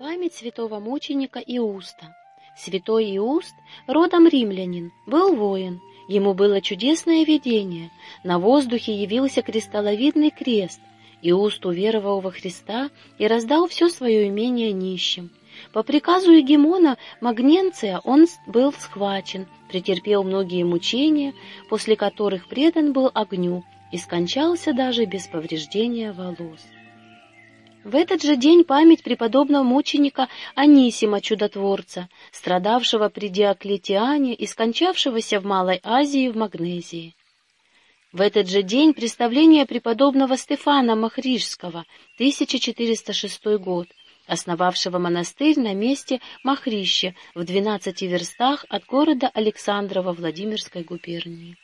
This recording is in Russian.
Память святого мученика Иуста. Святой Иуст, родом римлянин, был воин. Ему было чудесное видение. На воздухе явился кристалловидный крест. Иуст уверовал во Христа и раздал все свое имение нищим. По приказу Егемона Магненция он был схвачен, претерпел многие мучения, после которых предан был огню и скончался даже без повреждения волос. В этот же день память преподобного мученика Анисима Чудотворца, страдавшего при Диоклетиане и скончавшегося в Малой Азии в Магнезии. В этот же день представление преподобного Стефана Махрижского, 1406 год, основавшего монастырь на месте Махрище в 12 верстах от города Александрова Владимирской губернии.